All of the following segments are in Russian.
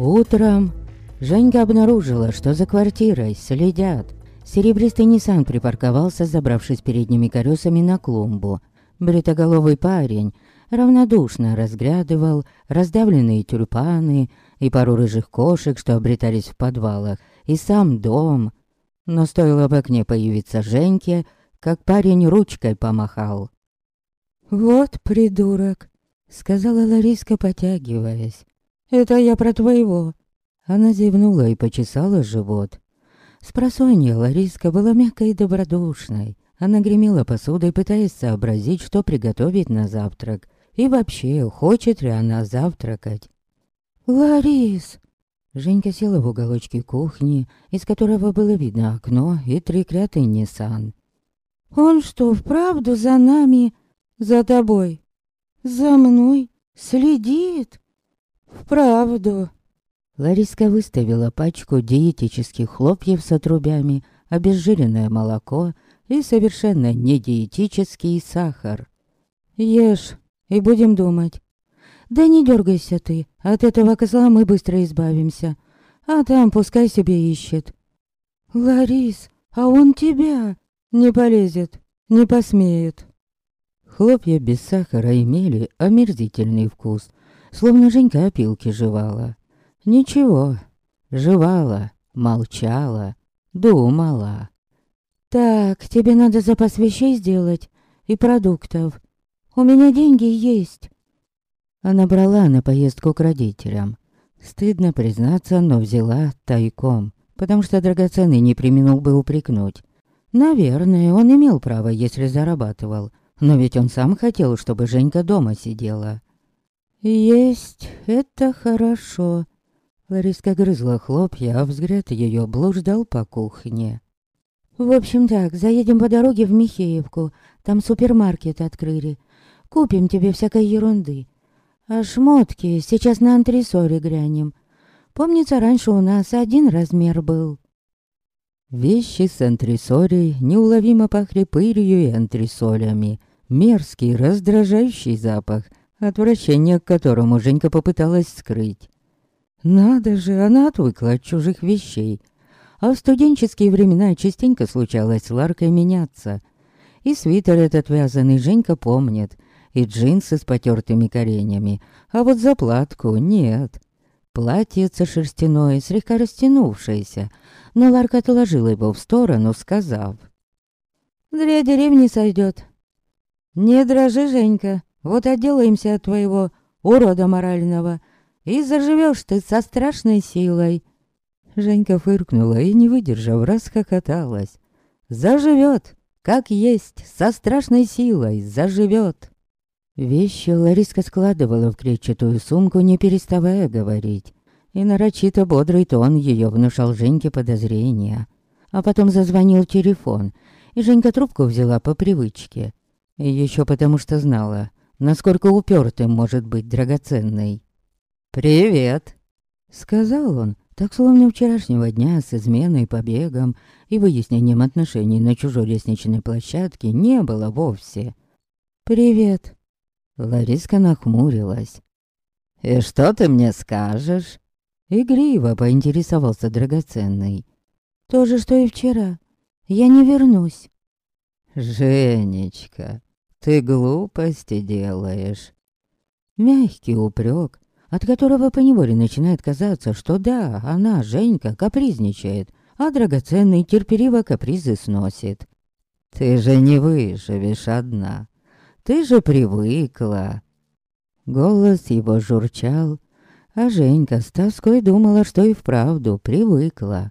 Утром Женька обнаружила, что за квартирой следят. Серебристый Ниссан припарковался, забравшись передними колесами на клумбу. Бритоголовый парень равнодушно разглядывал раздавленные тюльпаны и пару рыжих кошек, что обретались в подвалах, и сам дом. Но стоило в окне появиться Женьке, как парень ручкой помахал. «Вот придурок», — сказала Лариска, потягиваясь. «Это я про твоего». Она зевнула и почесала живот. Спросонья Лариска была мягкой и добродушной. Она гремела посудой, пытаясь сообразить, что приготовить на завтрак. И вообще, хочет ли она завтракать. «Ларис!» Женька села в уголочке кухни, из которого было видно окно и треклятый Ниссан. «Он что, вправду за нами, за тобой, за мной следит?» «Вправду!» Лариска выставила пачку диетических хлопьев с отрубями, обезжиренное молоко и совершенно недиетический сахар. «Ешь, и будем думать. Да не дергайся ты, от этого козла мы быстро избавимся, а там пускай себе ищет». «Ларис, а он тебя не полезет, не посмеет». Хлопья без сахара имели омерзительный вкус, словно Женька опилки жевала. Ничего, жевала, молчала, думала. «Так, тебе надо запас вещей сделать и продуктов. У меня деньги есть». Она брала на поездку к родителям. Стыдно признаться, но взяла тайком, потому что драгоценный не применул бы упрекнуть. Наверное, он имел право, если зарабатывал, но ведь он сам хотел, чтобы Женька дома сидела. «Есть, это хорошо». Лариска грызла хлопья, а взгляд ее блуждал по кухне. «В общем так, заедем по дороге в Михеевку. Там супермаркет открыли. Купим тебе всякой ерунды. А шмотки сейчас на антресоре грянем. Помнится, раньше у нас один размер был». Вещи с антресорей неуловимо пахли пылью и антресолями. Мерзкий, раздражающий запах — отвращение к которому Женька попыталась скрыть. Надо же, она отвыкла от чужих вещей. А в студенческие времена частенько случалось с Ларкой меняться. И свитер этот вязаный Женька помнит, и джинсы с потертыми коренями, а вот заплатку нет. Платьице шерстяное, слегка растянувшееся, но Ларка отложила его в сторону, сказав. «Для деревни сойдет». «Не дрожи, Женька, вот отделаемся от твоего урода морального, и заживешь ты со страшной силой». Женька фыркнула и, не выдержав, расхохоталась. «Заживет, как есть, со страшной силой, заживет». Вещи Лариска складывала в клетчатую сумку, не переставая говорить. И нарочито бодрый тон ее внушал Женьке подозрения. А потом зазвонил телефон, и Женька трубку взяла по привычке. Еще потому что знала, насколько упертым может быть драгоценный. «Привет!» — сказал он, так словно вчерашнего дня с изменой, побегом и выяснением отношений на чужой лестничной площадке не было вовсе. «Привет!» Лариска нахмурилась. «И что ты мне скажешь?» Игриво поинтересовался драгоценный. «То же, что и вчера. Я не вернусь». «Женечка, ты глупости делаешь. Мягкий упрек, от которого поневоле начинает казаться, что да, она, Женька, капризничает, а драгоценный терпеливо капризы сносит. Ты же не выживешь одна. Ты же привыкла. Голос его журчал, а Женька с тоской думала, что и вправду привыкла.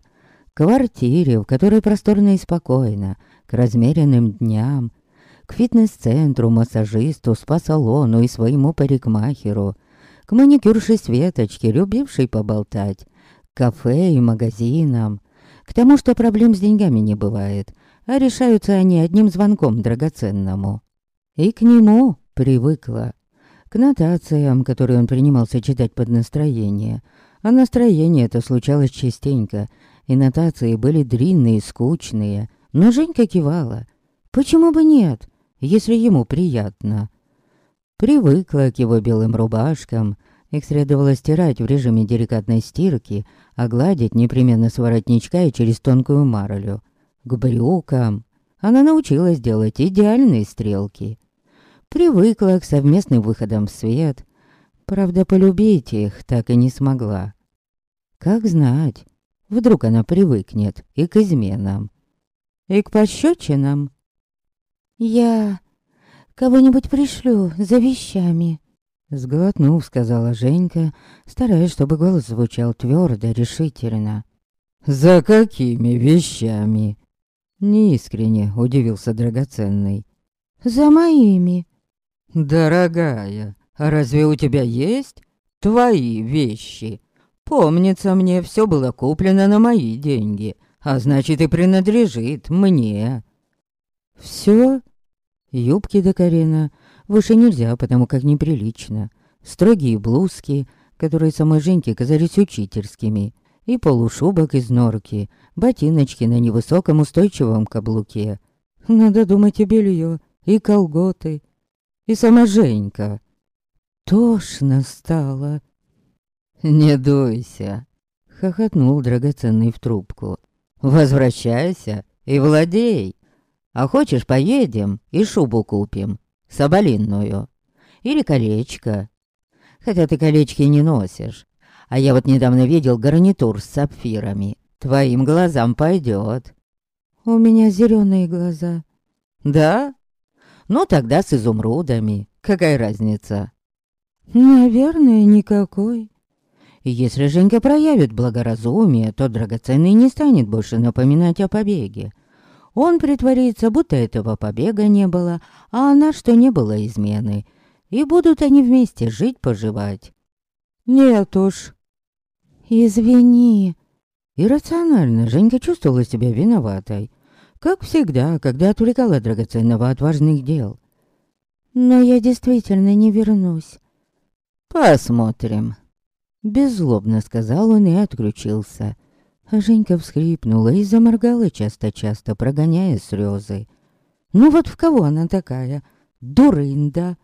К квартире, в которой просторно и спокойно, к размеренным дням, к фитнес-центру, массажисту, спа-салону и своему парикмахеру, к маникюрше Светочке, любившей поболтать, к кафе и магазинам, к тому, что проблем с деньгами не бывает, а решаются они одним звонком драгоценному. И к нему привыкла. К нотациям, которые он принимался читать под настроение. А настроение это случалось частенько, и нотации были длинные скучные, но Женька кивала. Почему бы нет? Если ему приятно. Привыкла к его белым рубашкам, Их следовало стирать в режиме деликатной стирки, а гладить непременно с воротничка и через тонкую марлю. К брюкам она научилась делать идеальные стрелки. Привыкла к совместным выходам в свет. Правда, полюбить их так и не смогла. Как знать, вдруг она привыкнет и к изменам, и к пощечинам. «Я кого-нибудь пришлю за вещами», Сглотнув, сказала Женька, стараясь, чтобы голос звучал твердо, решительно. «За какими вещами?» Неискренне удивился драгоценный. «За моими». «Дорогая, а разве у тебя есть твои вещи? Помнится мне, все было куплено на мои деньги, а значит и принадлежит мне». «Все?» Юбки до колена Выше нельзя, потому как неприлично. Строгие блузки, которые самой Женьке казались учительскими, и полушубок из норки, ботиночки на невысоком устойчивом каблуке. Надо думать и белье, и колготы, и сама Женька. Тошно стало. «Не дуйся», — хохотнул драгоценный в трубку. «Возвращайся и владей. А хочешь, поедем и шубу купим соболинную. Или колечко. Хотя ты колечки не носишь. А я вот недавно видел гарнитур с сапфирами. Твоим глазам пойдет. У меня зеленые глаза. Да? Ну тогда с изумрудами. Какая разница? Наверное, никакой. Если Женька проявит благоразумие, то драгоценный не станет больше напоминать о побеге. Он притворится, будто этого побега не было, а она, что не было измены. И будут они вместе жить-поживать. Нет уж. Извини. Иррационально Женька чувствовала себя виноватой. Как всегда, когда отвлекала драгоценного от важных дел. Но я действительно не вернусь. Посмотрим. Беззлобно сказал он и отключился. Женька всхлипнула и заморгала часто-часто, прогоняя слезы. Ну вот в кого она такая? Дурында.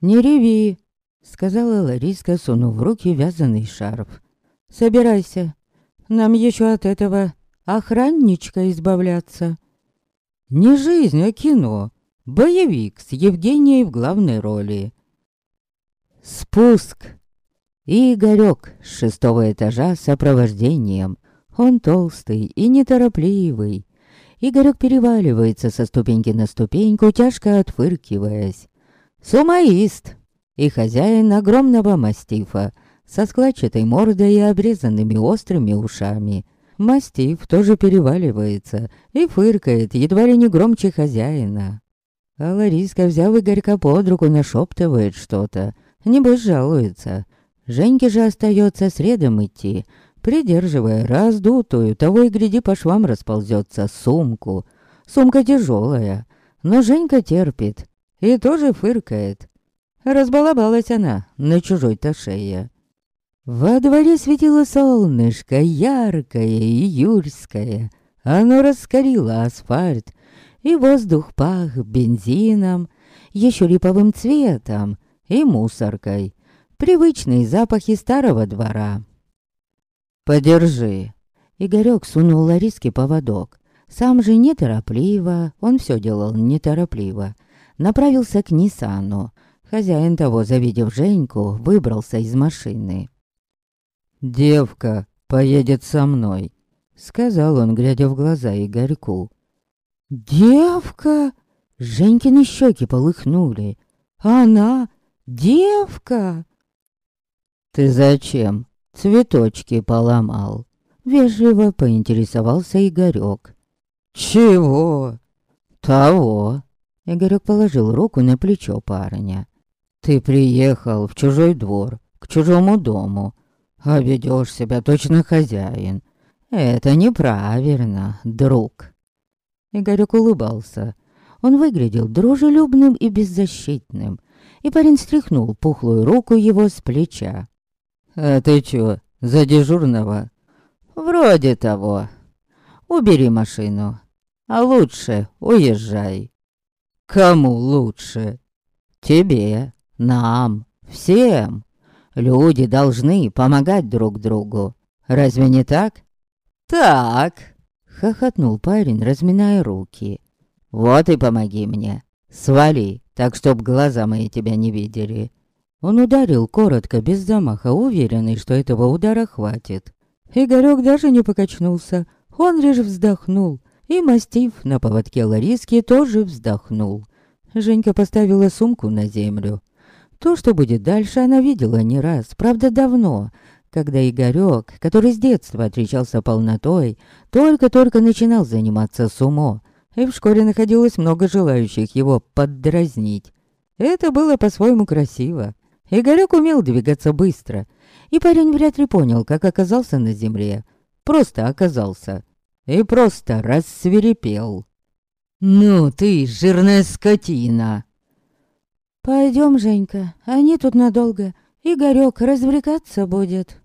«Не реви», — сказала Лариска, сунув в руки вязаный шарф. «Собирайся. Нам еще от этого охранничка избавляться». Не жизнь, а кино. Боевик с Евгенией в главной роли. Спуск. И Игорёк с шестого этажа сопровождением. Он толстый и неторопливый. Игорёк переваливается со ступеньки на ступеньку, тяжко отфыркиваясь. Сумаист! И хозяин огромного мастифа со складчатой мордой и обрезанными острыми ушами. Мастиф тоже переваливается и фыркает едва ли не громче хозяина. А Лариска, взяв Игорька под руку, нашептывает что-то. Небось жалуется. Женьке же остается средом идти, придерживая раздутую, того и гряди по швам расползется сумку. Сумка тяжелая, но Женька терпит и тоже фыркает. Разбалабалась она на чужой-то шее. Во дворе светило солнышко, яркое и юрское. Оно раскорило асфальт, и воздух пах бензином, еще липовым цветом и мусоркой привычные запахи старого двора. «Подержи!» Игорёк сунул Лариске поводок. Сам же неторопливо, он все делал неторопливо, направился к Ниссану. Хозяин того, завидев Женьку, выбрался из машины. «Девка поедет со мной», — сказал он, глядя в глаза Игорьку. «Девка?» Женькины щеки полыхнули. «Она? Девка?» «Ты зачем цветочки поломал?» Вежливо поинтересовался Игорёк. «Чего?» «Того». Игорёк положил руку на плечо парня. «Ты приехал в чужой двор, к чужому дому, а ведёшь себя точно хозяин. Это неправильно, друг». Игорёк улыбался. Он выглядел дружелюбным и беззащитным, и парень стряхнул пухлую руку его с плеча. «А ты чё, за дежурного?» «Вроде того. Убери машину. А лучше уезжай». «Кому лучше?» «Тебе, нам, всем. Люди должны помогать друг другу. Разве не так? Так, хохотнул парень, разминая руки. Вот и помоги мне. Свали, так чтоб глаза мои тебя не видели. Он ударил коротко, без замаха, уверенный, что этого удара хватит. Игорёк даже не покачнулся. Он лишь вздохнул. И мастив на поводке Лариски тоже вздохнул. Женька поставила сумку на землю. То, что будет дальше, она видела не раз, правда давно, когда Игорёк, который с детства отличался полнотой, только-только начинал заниматься сумо, и в школе находилось много желающих его поддразнить. Это было по-своему красиво. Игорёк умел двигаться быстро, и парень вряд ли понял, как оказался на земле. Просто оказался. И просто рассверепел. «Ну ты, жирная скотина!» «Пойдем, Женька, они тут надолго. Игорёк развлекаться будет».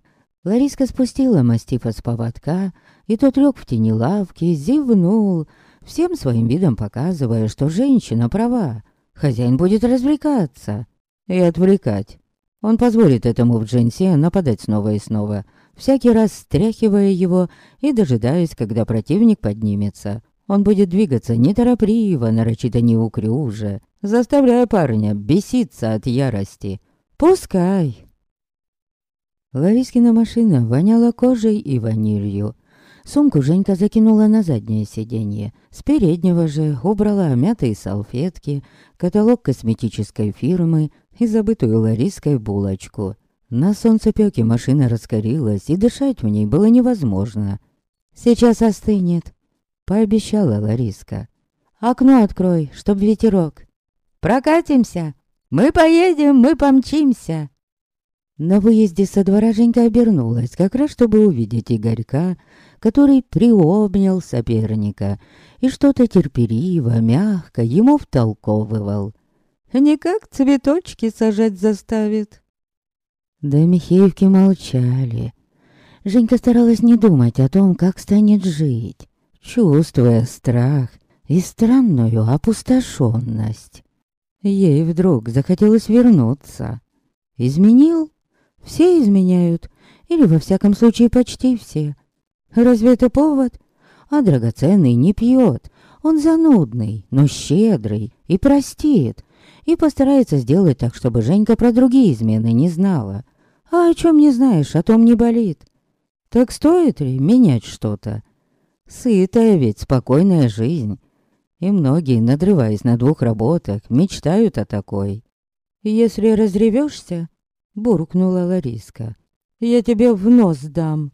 Лариска спустила мастифа с поводка, и тот лег в тени лавки, зевнул, всем своим видом показывая, что женщина права. Хозяин будет развлекаться и отвлекать. Он позволит этому в джинсе нападать снова и снова, всякий раз стряхивая его и дожидаясь, когда противник поднимется. Он будет двигаться неторопливо, нарочито неуклюже, заставляя парня беситься от ярости. Пускай. Ларискина машина воняла кожей и ванилью. Сумку Женька закинула на заднее сиденье. С переднего же убрала мятые салфетки, каталог косметической фирмы и забытую Лариской булочку. На солнцепёке машина раскорилась, и дышать в ней было невозможно. «Сейчас остынет», — пообещала Лариска. «Окно открой, чтоб ветерок». «Прокатимся! Мы поедем, мы помчимся!» На выезде со двора Женька обернулась, как раз чтобы увидеть Игорька, который приобнял соперника и что-то терпеливо, мягко ему втолковывал. «Никак цветочки сажать заставит». Да Михеевки молчали. Женька старалась не думать о том, как станет жить, чувствуя страх и странную опустошенность. Ей вдруг захотелось вернуться. Изменил? Все изменяют. Или, во всяком случае, почти все. Разве это повод? А драгоценный не пьет. Он занудный, но щедрый и простит. И постарается сделать так, чтобы Женька про другие измены не знала. А о чем не знаешь, о том не болит. Так стоит ли менять что-то? Сытая ведь спокойная жизнь. И многие, надрываясь на двух работах, мечтают о такой. «Если разревешься, буркнула Лариска, — «я тебе в нос дам».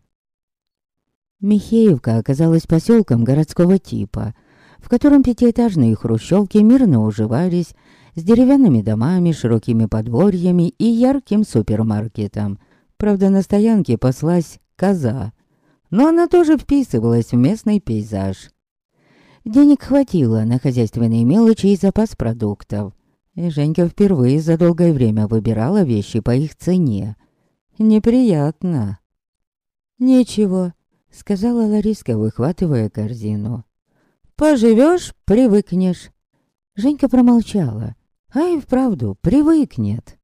Михеевка оказалась поселком городского типа, в котором пятиэтажные хрущевки мирно уживались с деревянными домами, широкими подворьями и ярким супермаркетом. Правда, на стоянке паслась коза, но она тоже вписывалась в местный пейзаж. Денег хватило на хозяйственные мелочи и запас продуктов. И Женька впервые за долгое время выбирала вещи по их цене. Неприятно. «Ничего», — сказала Лариска, выхватывая корзину. «Поживешь — привыкнешь». Женька промолчала. А и вправду привыкнет.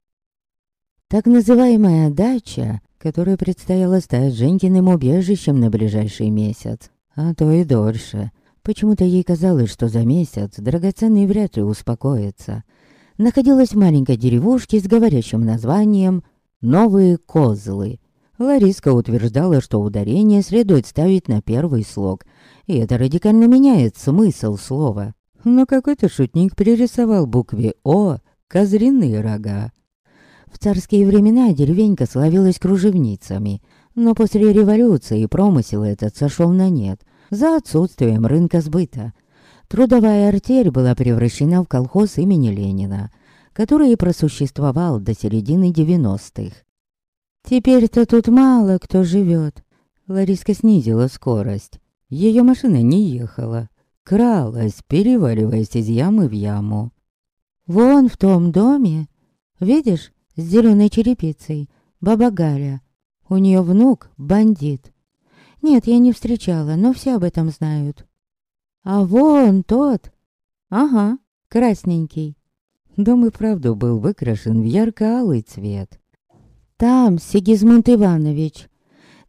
Так называемая дача, которая предстояло стать Женькиным убежищем на ближайший месяц, а то и дольше — Почему-то ей казалось, что за месяц драгоценный вряд ли успокоится. Находилась в маленькой деревушке с говорящим названием «Новые козлы». Лариска утверждала, что ударение следует ставить на первый слог, и это радикально меняет смысл слова. Но какой-то шутник перерисовал букве «О» козриные рога. В царские времена деревенька славилась кружевницами, но после революции промысел этот сошел на нет – за отсутствием рынка сбыта. Трудовая артель была превращена в колхоз имени Ленина, который и просуществовал до середины 90-х. Теперь-то тут мало кто живет. Лариска снизила скорость. Ее машина не ехала. Кралась, переваливаясь из ямы в яму. Вон в том доме, видишь, с зеленой черепицей, баба Галя. У нее внук бандит. Нет, я не встречала, но все об этом знают. А вон тот. Ага, красненький. Дом и правду был выкрашен в ярко-алый цвет. Там Сигизмунд Иванович.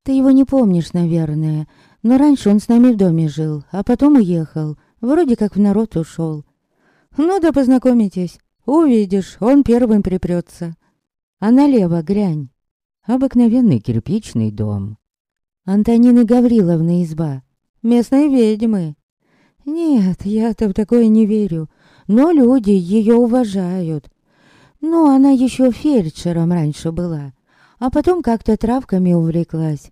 Ты его не помнишь, наверное, но раньше он с нами в доме жил, а потом уехал. Вроде как в народ ушел. Ну да познакомитесь. Увидишь, он первым припрется. А налево глянь. Обыкновенный кирпичный дом. Антонины Гавриловны изба. Местные ведьмы. Нет, я-то в такое не верю. Но люди ее уважают. Ну, она еще фельдшером раньше была. А потом как-то травками увлеклась.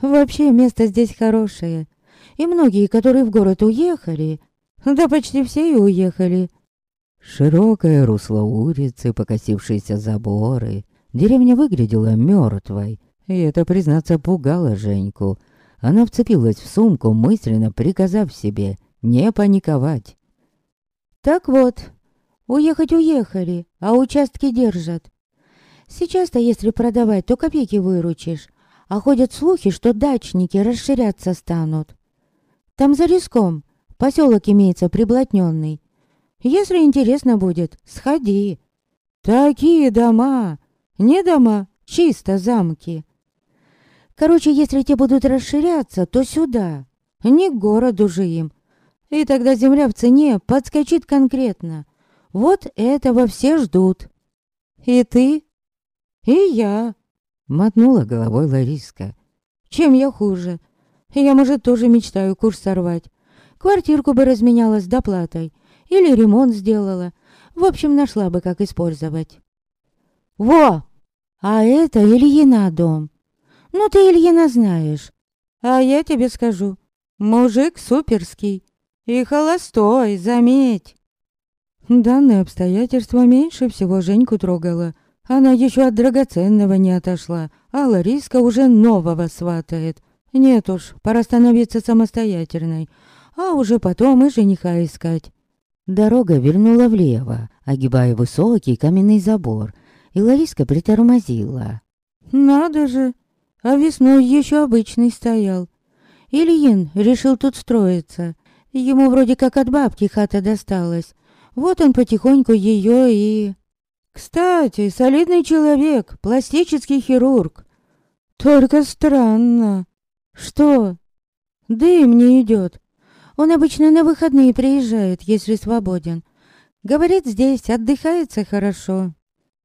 Вообще, место здесь хорошее. И многие, которые в город уехали, да почти все и уехали. Широкое русло улицы, покосившиеся заборы. Деревня выглядела мертвой, и это, признаться, пугало Женьку. Она вцепилась в сумку, мысленно приказав себе не паниковать. «Так вот, уехать уехали, а участки держат. Сейчас-то, если продавать, то копейки выручишь. А ходят слухи, что дачники расширяться станут. Там за риском поселок имеется приблотненный. Если интересно будет, сходи. Такие дома, не дома, чисто замки. Короче, если те будут расширяться, то сюда, не к городу же им. И тогда земля в цене подскочит конкретно. Вот этого все ждут. И ты, и я. Мотнула головой Лариска. Чем я хуже? Я, может, тоже мечтаю курс сорвать. Квартирку бы разменяла с доплатой. Или ремонт сделала. В общем, нашла бы, как использовать. Во! А это Ильина дом. Ну, ты Ильина знаешь. А я тебе скажу. Мужик суперский. И холостой, заметь. Данное обстоятельство меньше всего Женьку трогало. Она еще от драгоценного не отошла, а Лариска уже нового сватает. Нет уж, пора становиться самостоятельной, а уже потом и жениха искать. Дорога вернула влево, огибая высокий каменный забор, и Лариска притормозила. «Надо же! А весной еще обычный стоял. Ильин решил тут строиться. Ему вроде как от бабки хата досталась. Вот он потихоньку ее и...» Кстати, солидный человек, пластический хирург. Только странно. Что? Дым не идет. Он обычно на выходные приезжает, если свободен. Говорит, здесь отдыхается хорошо.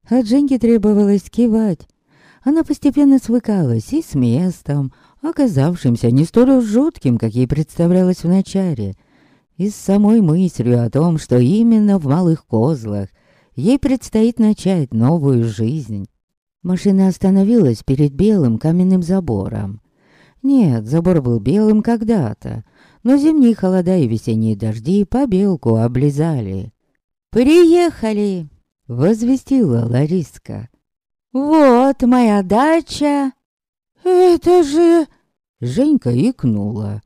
От Женьки требовалось кивать. Она постепенно свыкалась и с местом, оказавшимся не столь уж жутким, как ей представлялось вначале, и с самой мыслью о том, что именно в Малых Козлах Ей предстоит начать новую жизнь. Машина остановилась перед белым каменным забором. Нет, забор был белым когда-то, но зимние холода и весенние дожди по белку облизали. «Приехали!» — возвестила Лариска. «Вот моя дача!» «Это же...» — Женька икнула.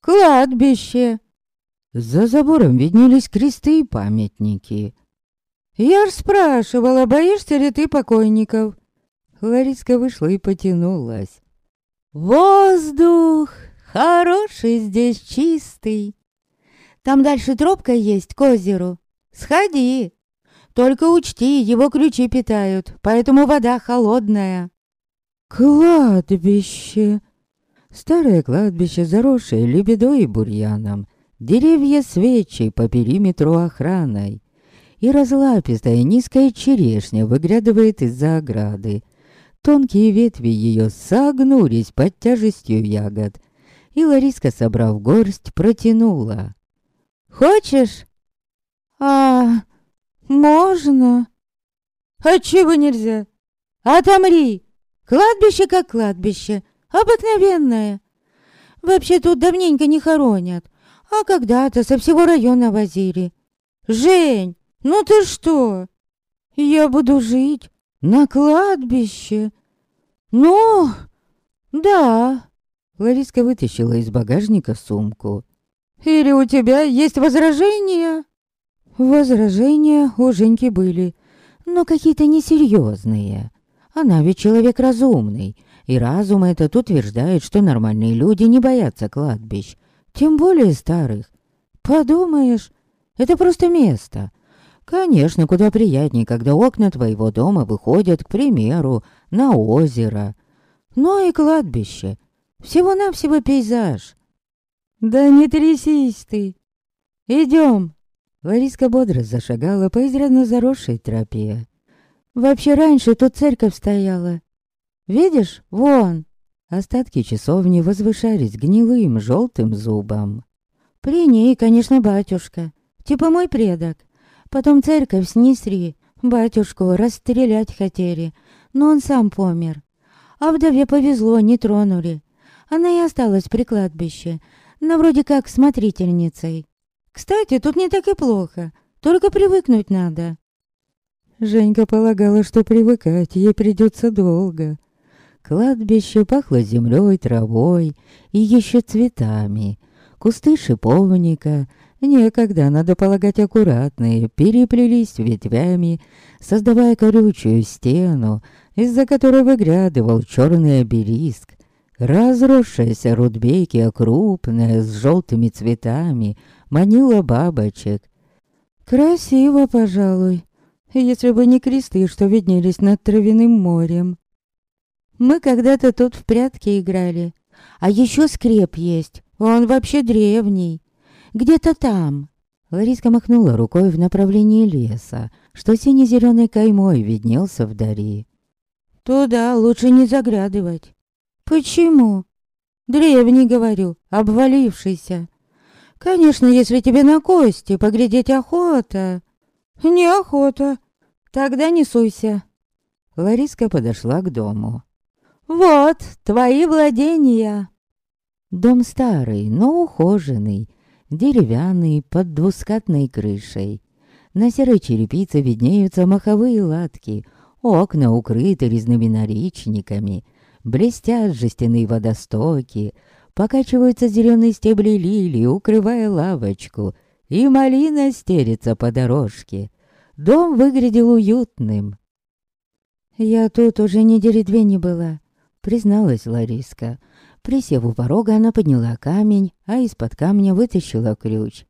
«Кладбище!» За забором виднелись кресты и памятники. «Я ж спрашивала, боишься ли ты покойников?» Лариска вышла и потянулась. «Воздух! Хороший здесь, чистый. Там дальше тропка есть к озеру. Сходи. Только учти, его ключи питают, поэтому вода холодная». «Кладбище!» Старое кладбище, заросшее лебедой и бурьяном. Деревья свечи по периметру охраной и разлапистая низкая черешня выглядывает из-за ограды. Тонкие ветви ее согнулись под тяжестью ягод, и Лариска, собрав горсть, протянула. «Хочешь?» «А, можно?» «А чего нельзя?» «Отомри! Кладбище как кладбище, обыкновенное. Вообще тут давненько не хоронят, а когда-то со всего района возили. Жень, «Ну ты что? Я буду жить на кладбище?» «Ну, да». Лариска вытащила из багажника сумку. «Или у тебя есть возражения?» Возражения у Женьки были, но какие-то несерьезные. Она ведь человек разумный, и разум этот утверждает, что нормальные люди не боятся кладбищ, тем более старых. Подумаешь, это просто место, Конечно, куда приятнее, когда окна твоего дома выходят, к примеру, на озеро. Ну и кладбище. Всего-навсего пейзаж. Да не трясись ты. Идем. Лариска бодро зашагала по изрядно заросшей тропе. Вообще раньше тут церковь стояла. Видишь, вон. Остатки часовни возвышались гнилым желтым зубом. При ней, конечно, батюшка. Типа мой предок. Потом церковь снесли. Батюшку расстрелять хотели. Но он сам помер. А вдове повезло, не тронули. Она и осталась при кладбище. Но вроде как смотрительницей. Кстати, тут не так и плохо. Только привыкнуть надо. Женька полагала, что привыкать ей придется долго. Кладбище пахло землей, травой и еще цветами. Кусты шиповника, некогда, надо полагать, аккуратные, переплелись ветвями, создавая колючую стену, из-за которой выглядывал черный обелиск. Разросшаяся рудбекия, крупная, с желтыми цветами, манила бабочек. Красиво, пожалуй, если бы не кресты, что виднелись над травяным морем. Мы когда-то тут в прятки играли. А еще скреп есть, он вообще древний. Где-то там. Лариска махнула рукой в направлении леса, что сине-зеленой каймой виднелся вдали. Туда лучше не заглядывать. Почему? Древний, говорю, обвалившийся. Конечно, если тебе на кости поглядеть охота. Неохота. Тогда не суйся. Лариска подошла к дому. Вот, твои владения. Дом старый, но ухоженный, деревянный, под двускатной крышей. На серой черепице виднеются маховые латки, окна укрыты резными наличниками, блестят жестяные водостоки, покачиваются зеленые стебли лилии, укрывая лавочку, и малина стерется по дорожке. Дом выглядел уютным. «Я тут уже недели две не была», — призналась Лариска. Присев у порога, она подняла камень, а из-под камня вытащила ключ.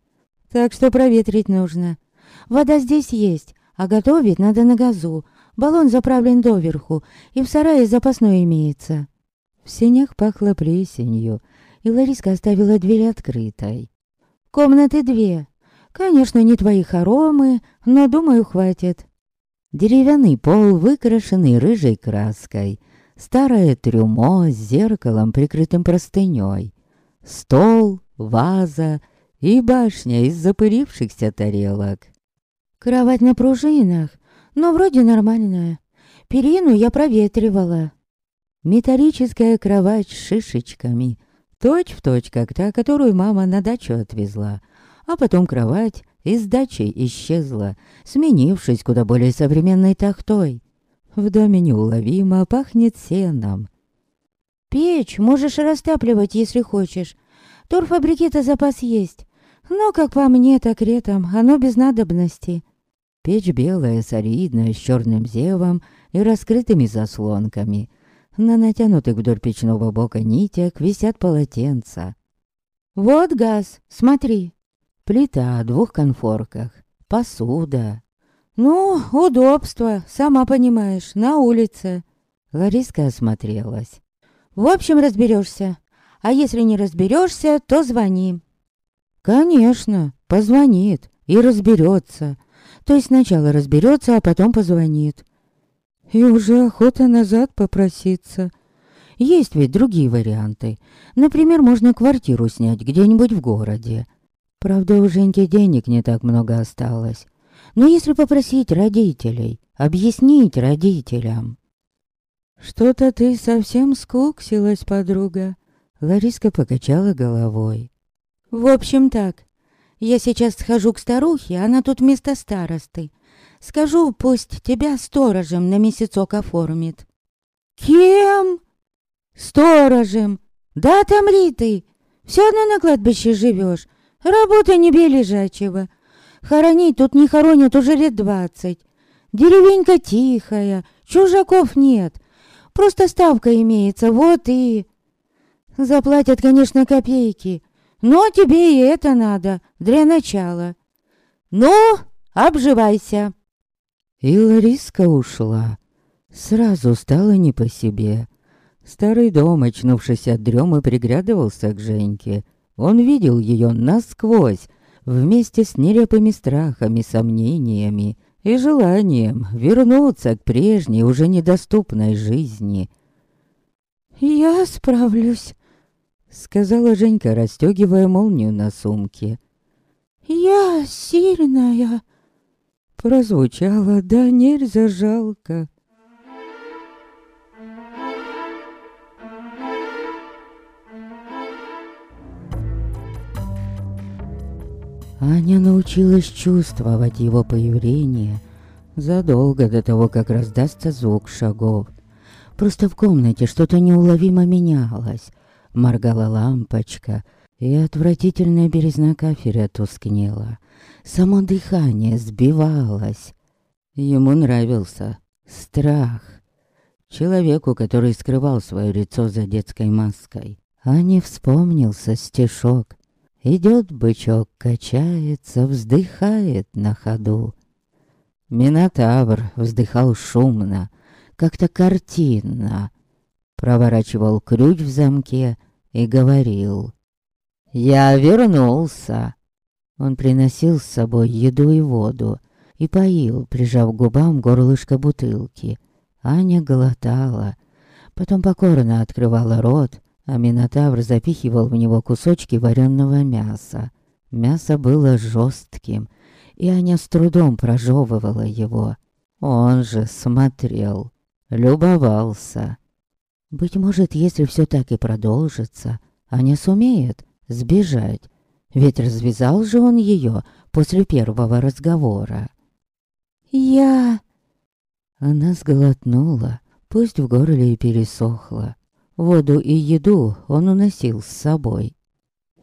«Так что проветрить нужно. Вода здесь есть, а готовить надо на газу. Баллон заправлен доверху, и в сарае запасной имеется». В сенях пахло плесенью, и Лариска оставила дверь открытой. «Комнаты две. Конечно, не твои хоромы, но, думаю, хватит». Деревянный пол, выкрашенный рыжей краской — Старое трюмо с зеркалом, прикрытым простыней. Стол, ваза и башня из запылившихся тарелок. Кровать на пружинах, но вроде нормальная. Перину я проветривала. Металлическая кровать с шишечками, точь-в-точь, точь, как та, которую мама на дачу отвезла. А потом кровать из дачи исчезла, сменившись куда более современной тахтой. В доме неуловимо пахнет сеном. Печь можешь растапливать, если хочешь. Торфабрикета запас есть. Но, как по мне, так летом оно без надобности. Печь белая, солидная, с черным зевом и раскрытыми заслонками. На натянутых вдоль печного бока нитях висят полотенца. Вот газ, смотри. Плита о двух конфорках. Посуда. «Ну, удобство, сама понимаешь, на улице». Лариска осмотрелась. «В общем, разберешься. А если не разберешься, то звони». «Конечно, позвонит и разберется. То есть сначала разберется, а потом позвонит. И уже охота назад попроситься. Есть ведь другие варианты. Например, можно квартиру снять где-нибудь в городе. Правда, у Женьки денег не так много осталось. Но если попросить родителей, объяснить родителям... «Что-то ты совсем скуксилась, подруга», — Лариска покачала головой. «В общем так, я сейчас схожу к старухе, она тут вместо старосты. Скажу, пусть тебя сторожем на месяцок оформит». «Кем?» «Сторожем! Да отомри ты! Все равно на кладбище живешь. Работа не бей лежачего. Хоронить тут не хоронят уже лет двадцать. Деревенька тихая, чужаков нет. Просто ставка имеется, вот и... Заплатят, конечно, копейки, но тебе и это надо, для начала. Ну, обживайся. И Лариска ушла. Сразу стало не по себе. Старый дом, очнувшись от дремы, приглядывался к Женьке. Он видел ее насквозь, вместе с нелепыми страхами, сомнениями и желанием вернуться к прежней, уже недоступной жизни. «Я справлюсь», — сказала Женька, расстегивая молнию на сумке. «Я сильная», — прозвучало да нельзя жалко. Аня научилась чувствовать его появление задолго до того, как раздастся звук шагов. Просто в комнате что-то неуловимо менялось. Моргала лампочка, и отвратительная березна кафеля тускнела. Само дыхание сбивалось. Ему нравился страх. Человеку, который скрывал свое лицо за детской маской. А не вспомнился стишок, Идет бычок, качается, вздыхает на ходу. Минотавр вздыхал шумно, как-то картинно. Проворачивал ключ в замке и говорил. «Я вернулся!» Он приносил с собой еду и воду и поил, прижав к губам горлышко бутылки. Аня глотала, потом покорно открывала рот а Минотавр запихивал в него кусочки вареного мяса. Мясо было жестким, и Аня с трудом прожевывала его. Он же смотрел, любовался. Быть может, если все так и продолжится, Аня сумеет сбежать, ведь развязал же он ее после первого разговора. «Я...» Она сглотнула, пусть в горле и пересохла. Воду и еду он уносил с собой.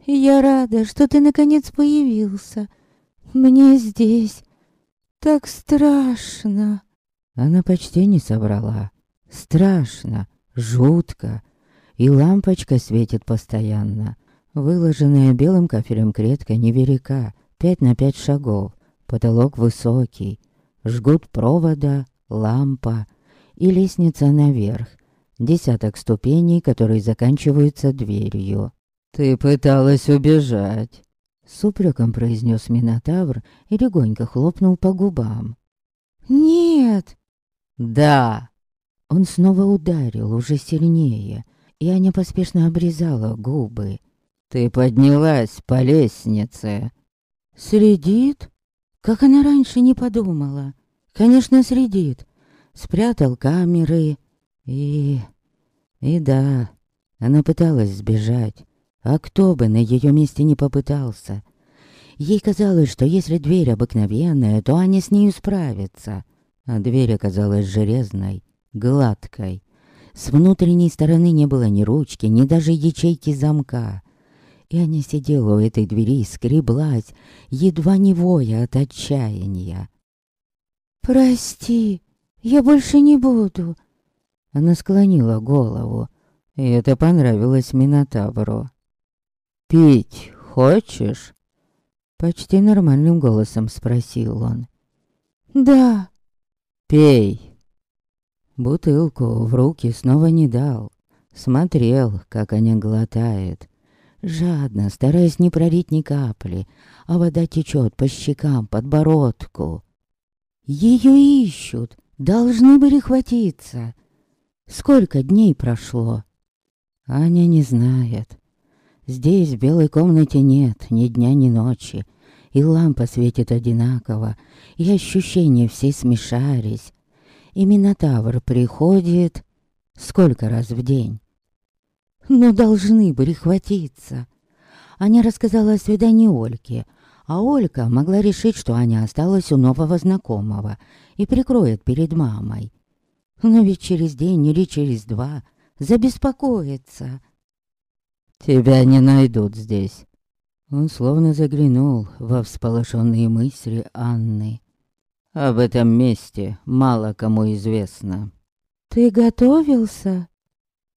«Я рада, что ты наконец появился. Мне здесь так страшно». Она почти не собрала. Страшно, жутко. И лампочка светит постоянно. Выложенная белым кафелем клетка невелика, пять на пять шагов. Потолок высокий. Жгут провода, лампа и лестница наверх десяток ступеней, которые заканчиваются дверью. «Ты пыталась убежать», — с упреком произнес Минотавр и легонько хлопнул по губам. «Нет!» «Да!» Он снова ударил, уже сильнее, и Аня поспешно обрезала губы. «Ты поднялась по лестнице!» «Средит?» Как она раньше не подумала. Конечно, средит. Спрятал камеры, и... И да, она пыталась сбежать. А кто бы на ее месте не попытался? Ей казалось, что если дверь обыкновенная, то они с нею справятся. А дверь оказалась железной, гладкой. С внутренней стороны не было ни ручки, ни даже ячейки замка. И она сидела у этой двери и скреблась, едва не воя от отчаяния. «Прости, я больше не буду», она склонила голову, и это понравилось Минотавру. «Пить хочешь?» Почти нормальным голосом спросил он. «Да». «Пей». Бутылку в руки снова не дал. Смотрел, как она глотает. Жадно, стараясь не пролить ни капли, а вода течет по щекам, подбородку. Ее ищут, должны были хватиться. Сколько дней прошло? Аня не знает. Здесь, в белой комнате, нет ни дня, ни ночи. И лампа светит одинаково, и ощущения все смешались. И Минотавр приходит сколько раз в день. Но должны были хватиться. Аня рассказала о свидании Ольке, а Олька могла решить, что Аня осталась у нового знакомого и прикроет перед мамой. Но ведь через день или через два забеспокоится. «Тебя не найдут здесь». Он словно заглянул во всполошенные мысли Анны. «Об этом месте мало кому известно». «Ты готовился?»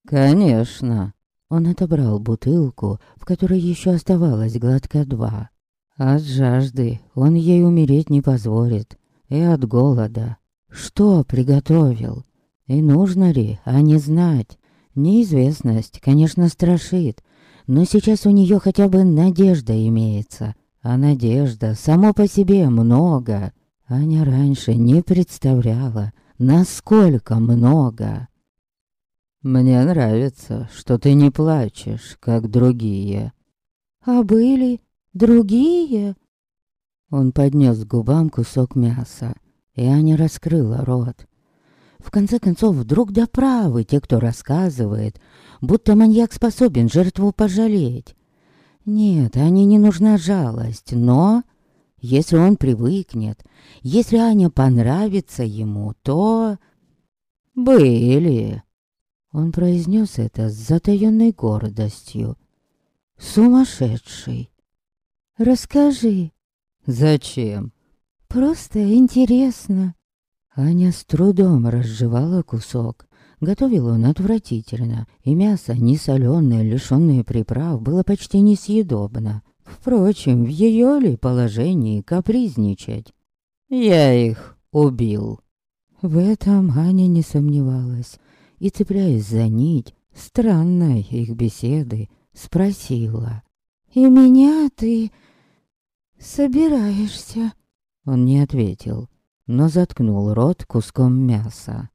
«Конечно». Он отобрал бутылку, в которой еще оставалось гладко два. От жажды он ей умереть не позволит, и от голода. Что приготовил? И нужно ли, а не знать? Неизвестность, конечно, страшит, но сейчас у нее хотя бы надежда имеется. А надежда само по себе много. Аня раньше не представляла, насколько много. Мне нравится, что ты не плачешь, как другие. А были другие? Он поднес к губам кусок мяса, и Аня раскрыла рот. В конце концов, вдруг да правы те, кто рассказывает, будто маньяк способен жертву пожалеть. Нет, Ане не нужна жалость, но... Если он привыкнет, если Аня понравится ему, то... Были. Он произнес это с затаённой гордостью. Сумасшедший. Расскажи. Зачем? Просто интересно. Аня с трудом разжевала кусок. Готовил он отвратительно, и мясо, не соленое, лишённое приправ, было почти несъедобно. Впрочем, в ее ли положении капризничать? Я их убил. В этом Аня не сомневалась, и, цепляясь за нить странной их беседы, спросила. «И меня ты собираешься?» Он не ответил но заткнул рот куском мяса.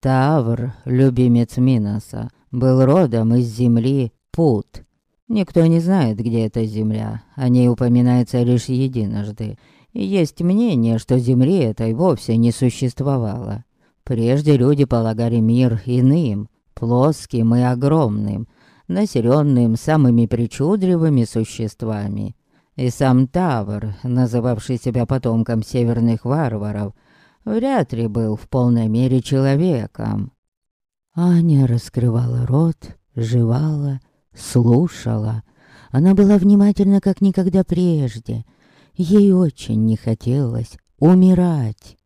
Тавр, любимец Миноса, был родом из земли Пут. Никто не знает, где эта земля, о ней упоминается лишь единожды. И есть мнение, что земли этой вовсе не существовало. Прежде люди полагали мир иным, плоским и огромным, населенным самыми причудливыми существами. И сам Тавр, называвший себя потомком северных варваров, вряд ли был в полной мере человеком. Аня раскрывала рот, жевала, слушала. Она была внимательна, как никогда прежде. Ей очень не хотелось умирать.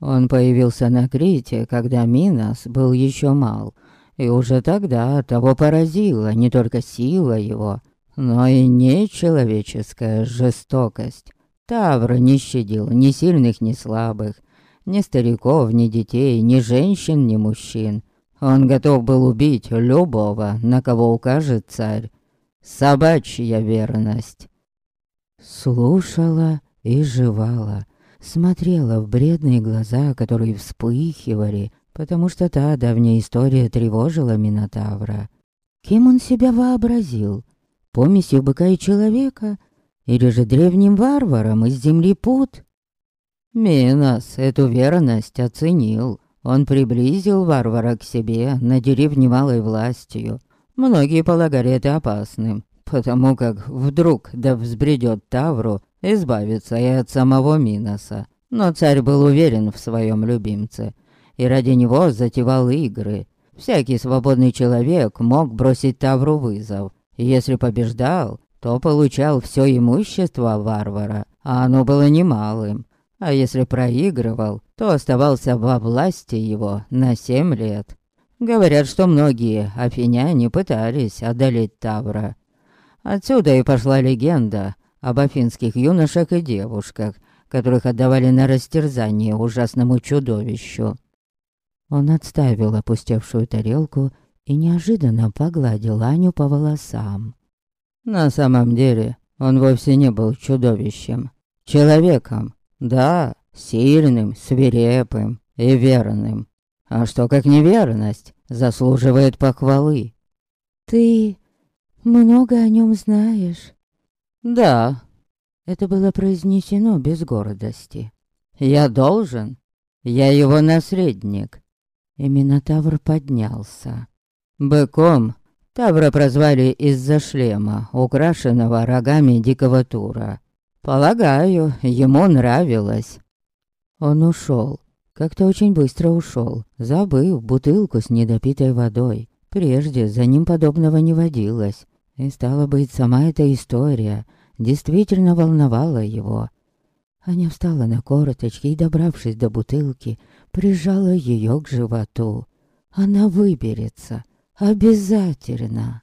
Он появился на Крите, когда Минос был еще мал, и уже тогда того поразила не только сила его, но и нечеловеческая жестокость. Тавр не щадил ни сильных, ни слабых, ни стариков, ни детей, ни женщин, ни мужчин. Он готов был убить любого, на кого укажет царь. Собачья верность. Слушала и жевала, смотрела в бредные глаза, которые вспыхивали, потому что та давняя история тревожила Минотавра. Кем он себя вообразил? Помесью быка и человека, или же древним варваром из земли пут. Минос эту верность оценил. Он приблизил варвара к себе, наделив немалой властью. Многие полагали это опасным, потому как вдруг да взбредет Тавру избавиться и от самого Миноса. Но царь был уверен в своем любимце, и ради него затевал игры. Всякий свободный человек мог бросить Тавру вызов, если побеждал, то получал все имущество варвара, а оно было немалым. А если проигрывал, то оставался во власти его на семь лет. Говорят, что многие афиняне пытались одолеть Тавра. Отсюда и пошла легенда об афинских юношах и девушках, которых отдавали на растерзание ужасному чудовищу. Он отставил опустевшую тарелку и неожиданно погладил Аню по волосам. На самом деле он вовсе не был чудовищем. Человеком, да, сильным, свирепым и верным. А что как неверность заслуживает похвалы? Ты много о нем знаешь? Да. Это было произнесено без гордости. Я должен. Я его наследник. И Минотавр поднялся. Быком Тавра прозвали из-за шлема, украшенного рогами дикого тура. Полагаю, ему нравилось. Он ушел. Как-то очень быстро ушел, забыв бутылку с недопитой водой. Прежде за ним подобного не водилось. И стало быть, сама эта история действительно волновала его. Аня встала на корточки и, добравшись до бутылки, прижала ее к животу. Она выберется, Обязательно.